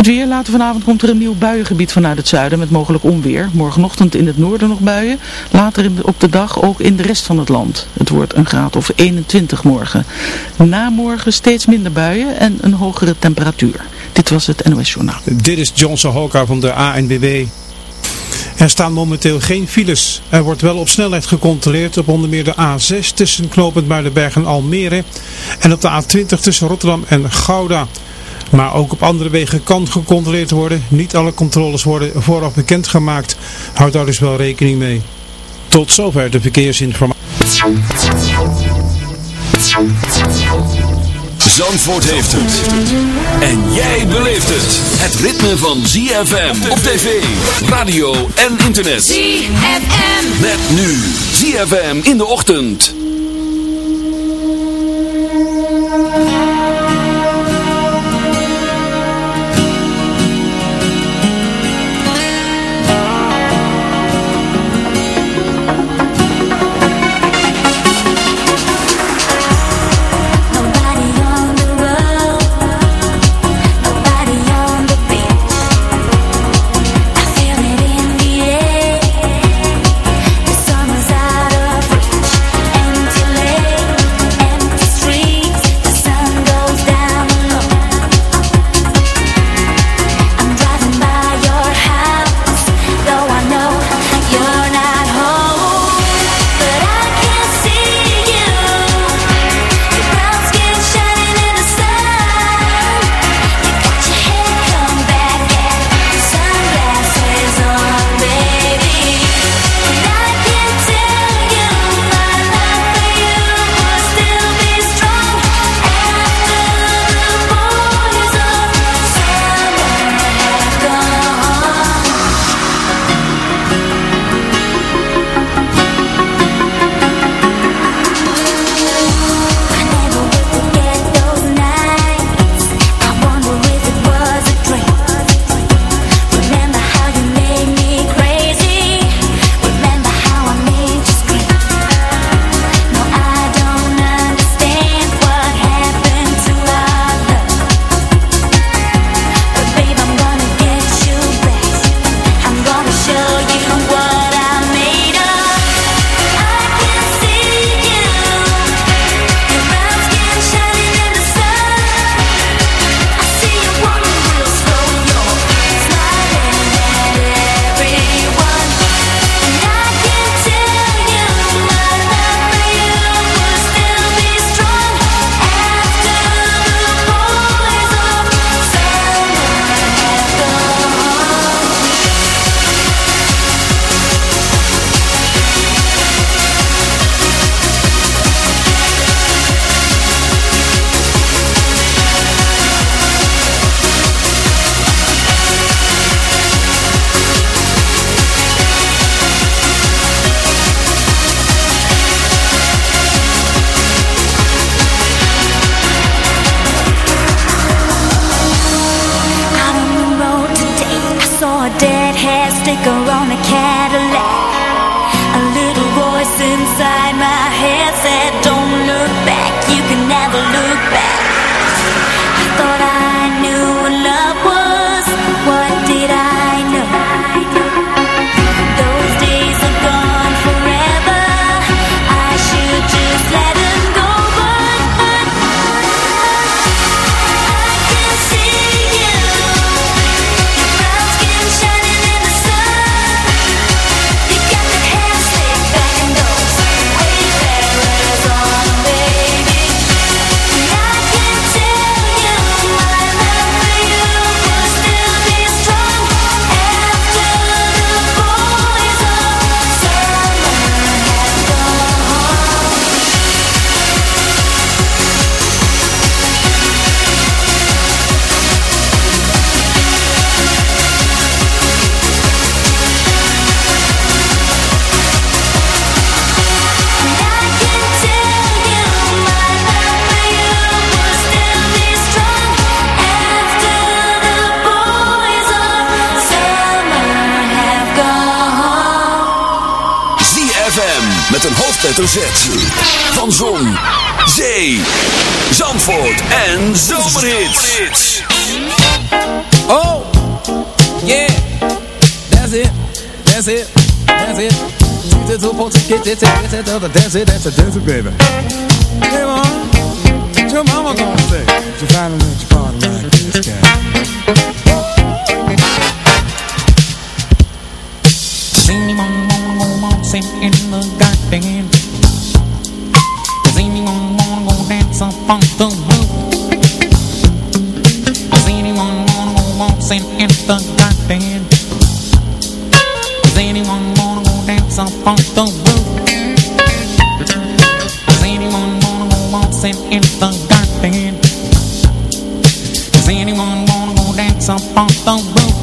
Het weer, later vanavond komt er een nieuw buiengebied vanuit het zuiden met mogelijk onweer. Morgenochtend in het noorden nog buien, later op de dag ook in de rest van het land. Het wordt een graad of 21 morgen. Na morgen steeds minder buien en een hogere temperatuur. Dit was het NOS Journaal. Dit is Johnson Hoka van de ANWB. Er staan momenteel geen files. Er wordt wel op snelheid gecontroleerd op onder meer de A6 tussen Knopend Muidenberg en Almere en op de A20 tussen Rotterdam en Gouda. Maar ook op andere wegen kan gecontroleerd worden. Niet alle controles worden vooraf bekendgemaakt. Houd daar dus wel rekening mee. Tot zover de verkeersinformatie. Zandvoort heeft het. En jij beleeft het. Het ritme van ZFM op tv, radio en internet. ZFM. Met nu ZFM in de ochtend. shake it, dance it, dance baby. Does anyone wanna go dance up on the roof?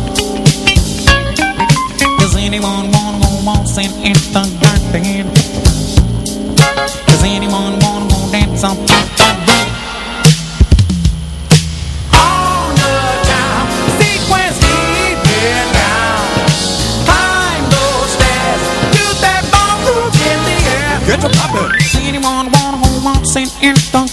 Does anyone wanna go waltzing in the garden? Does anyone wanna go dance on the roof? All the time, down. Climb those stairs, do that ballroom in the air. Get your poppin'. Does anyone wanna go waltzing in the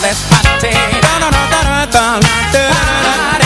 be waiting.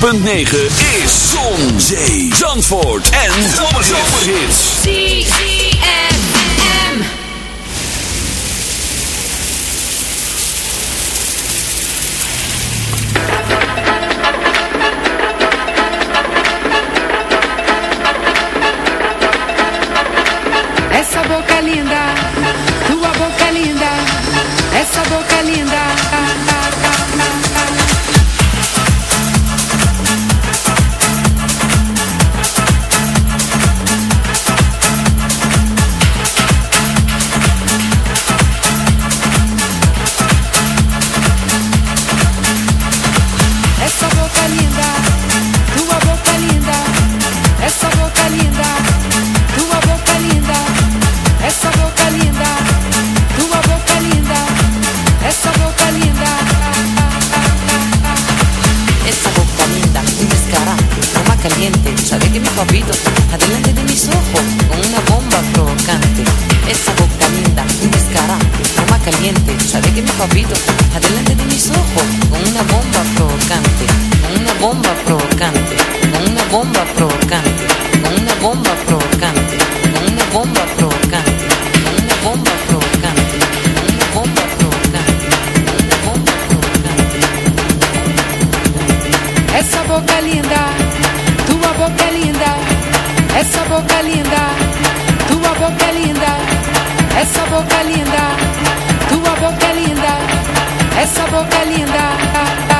.9 Sabe que mi papito está delante de mis ojos una bomba una bomba provocante, con una bomba provocante, con una bomba provocante, con una bomba provocante, con una bomba provocante, con una bomba provocante, con una bomba provocante. Esa boca linda, tu boca linda, esa boca linda, tu boca linda, esa boca linda. tua boca é linda, essa boca é linda.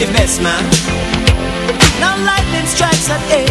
forgiveness, man. Now lightning strikes at eight.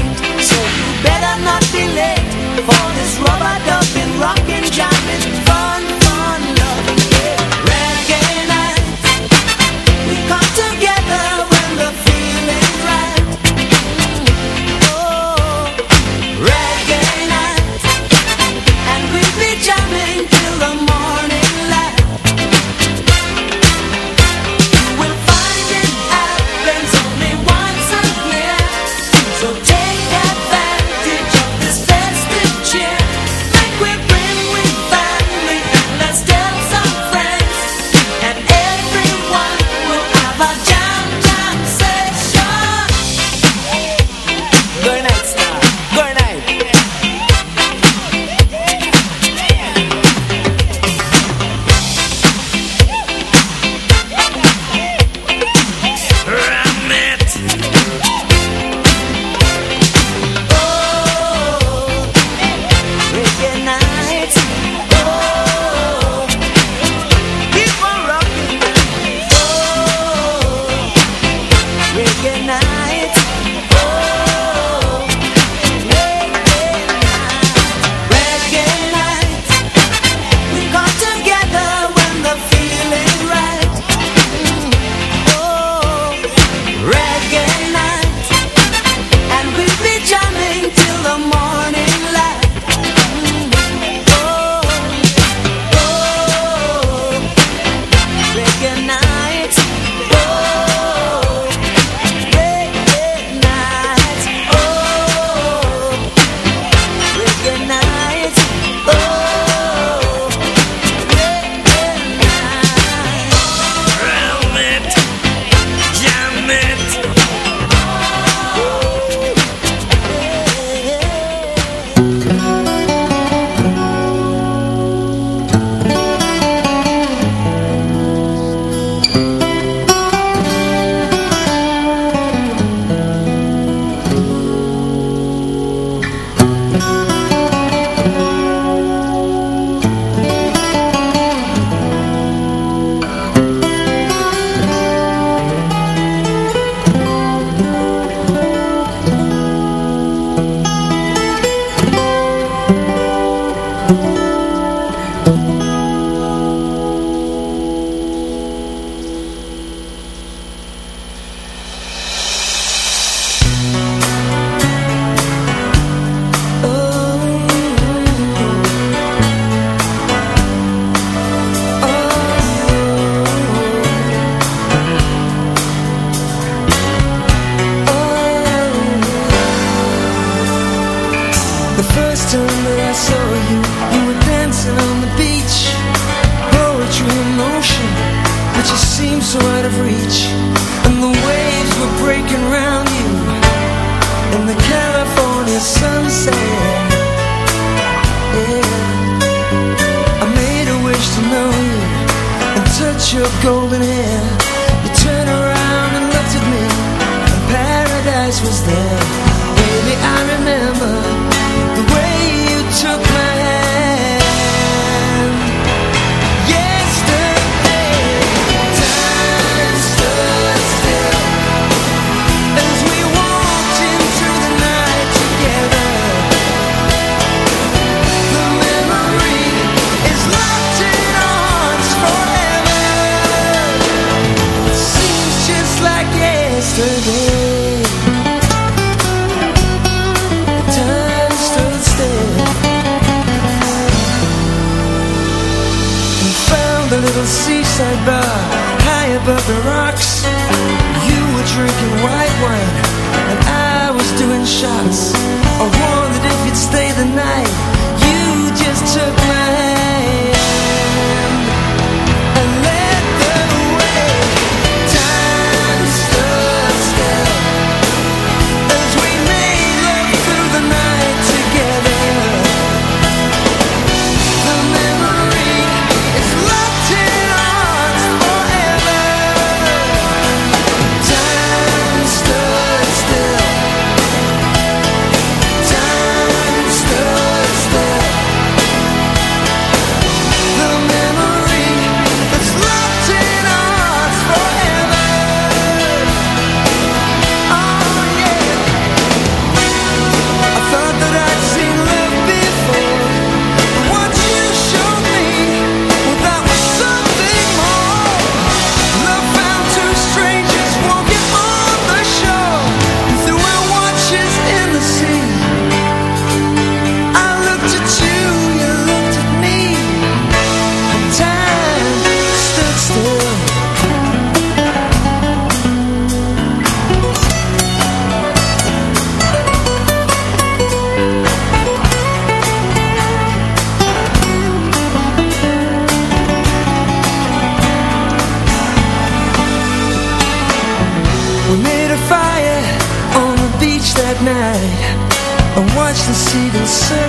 watch the seagulls sing.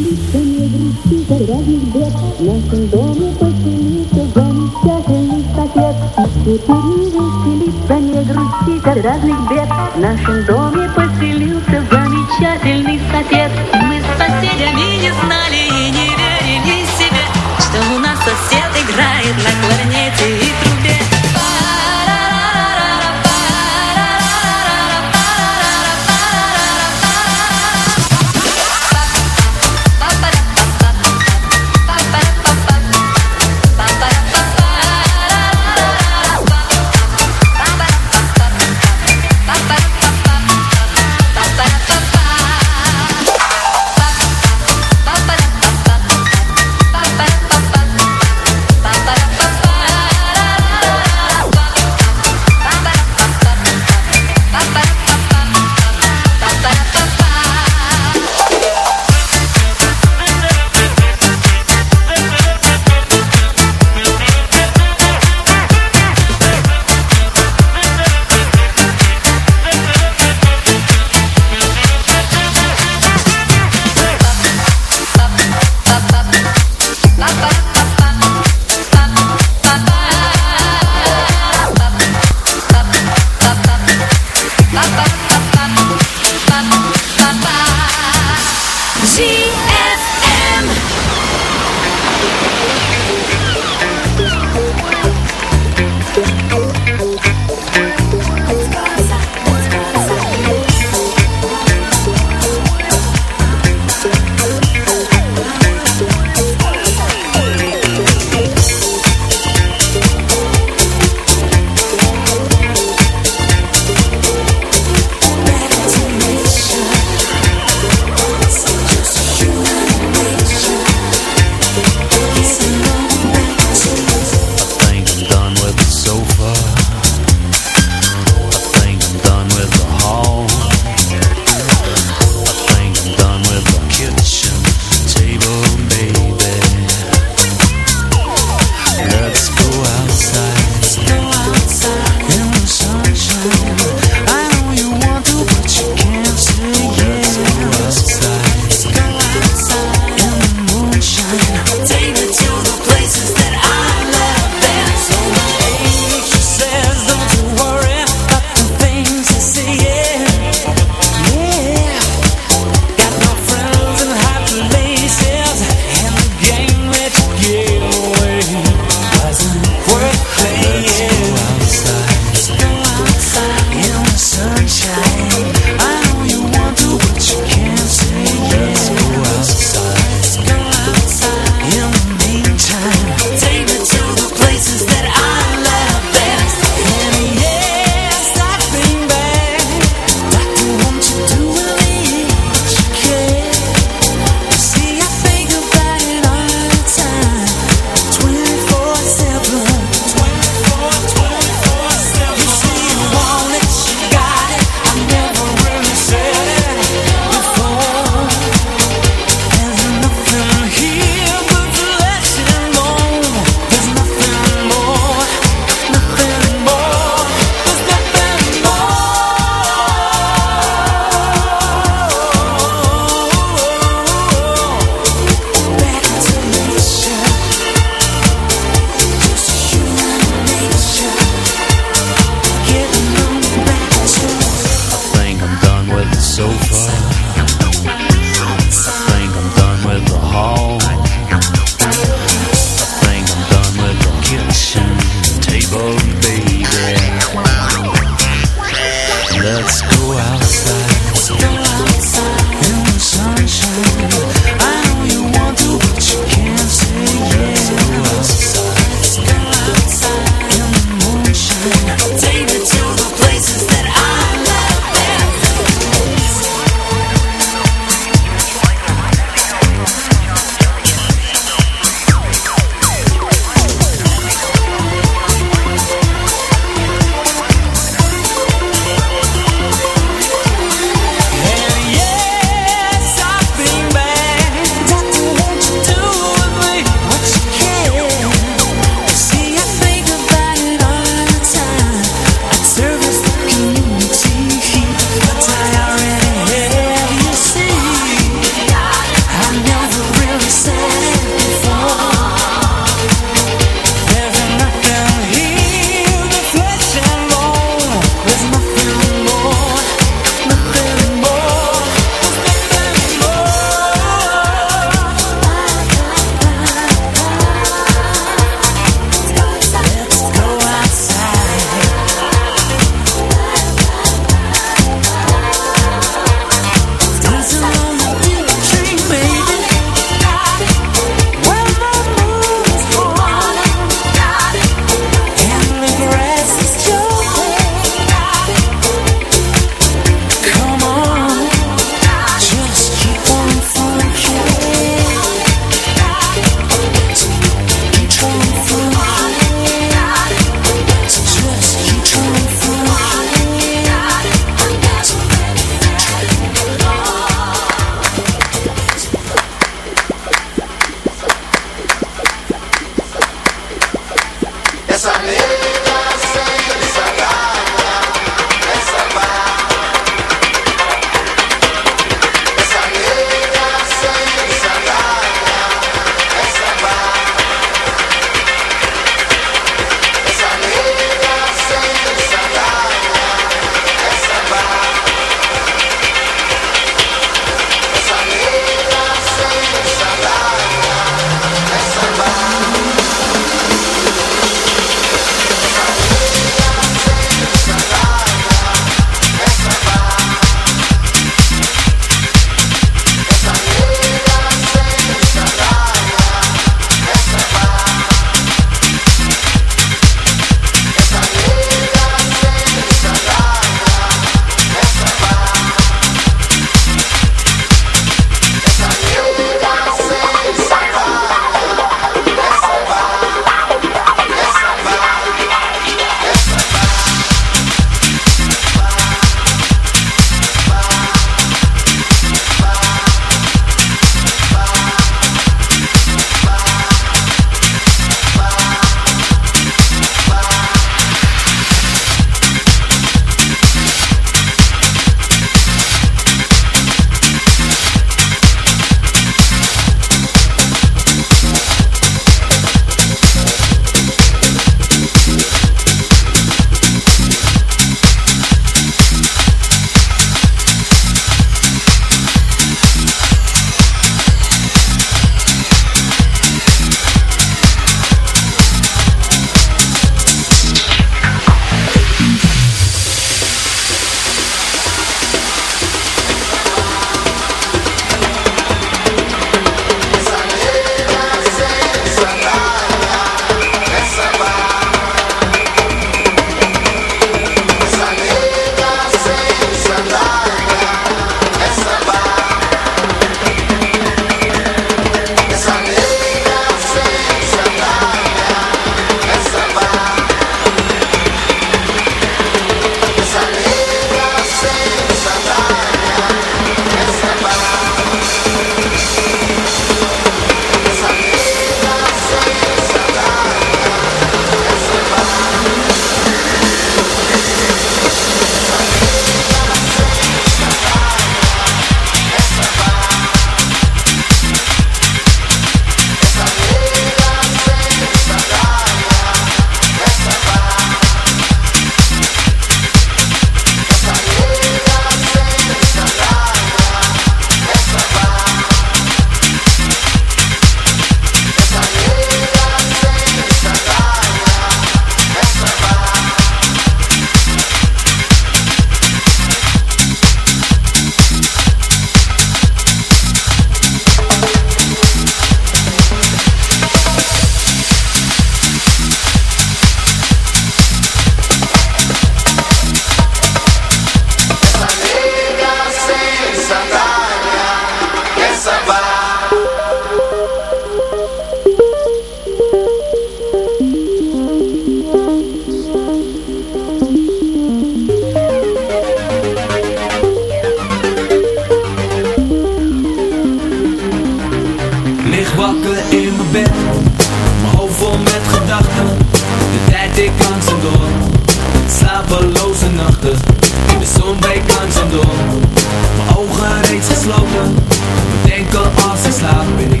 denken als ik slaap, ben ik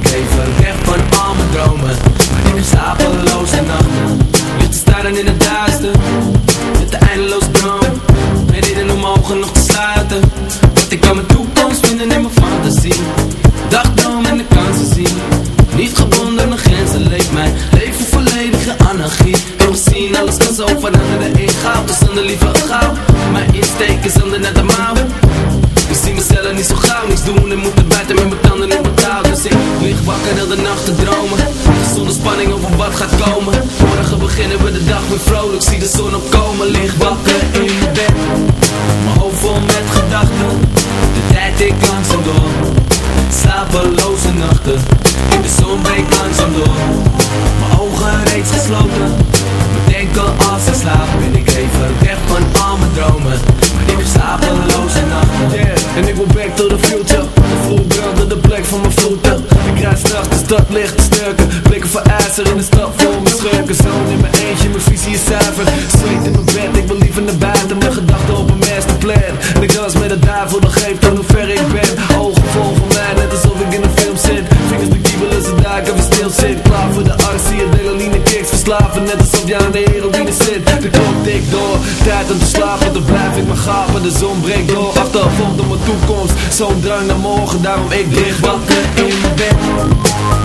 zo'n drang naar morgen, daarom ik lig wakker in mijn bed.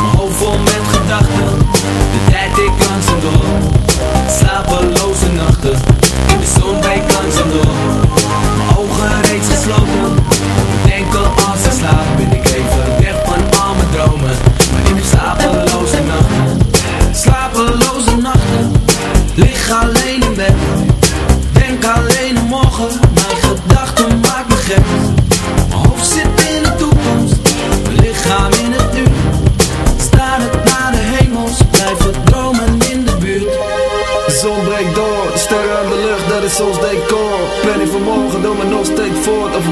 Mijn hoofd vol met gedachten, de tijd ik langzaam door. Slapeloze nachten, in de zon breekt langzaam door. Mijn ogen reeds gesloten, denk al als ik slaap Ben ik even weg van al mijn dromen, maar in de slapeloze nachten Slapeloze nachten, lig alleen in bed. Denk alleen om morgen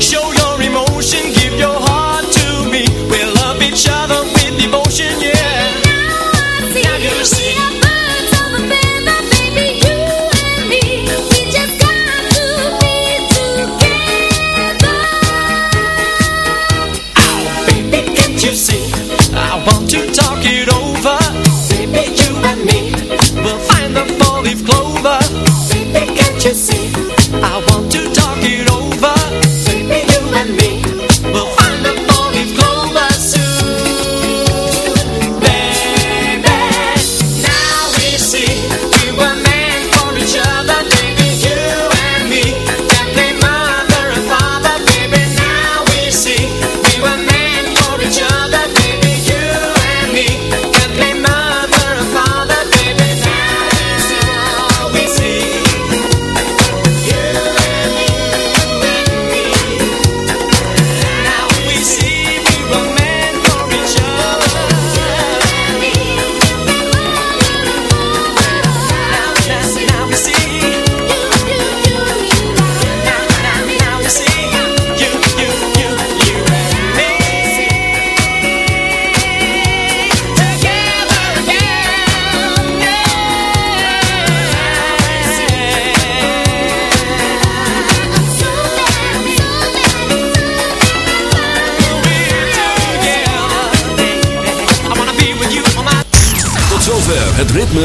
Show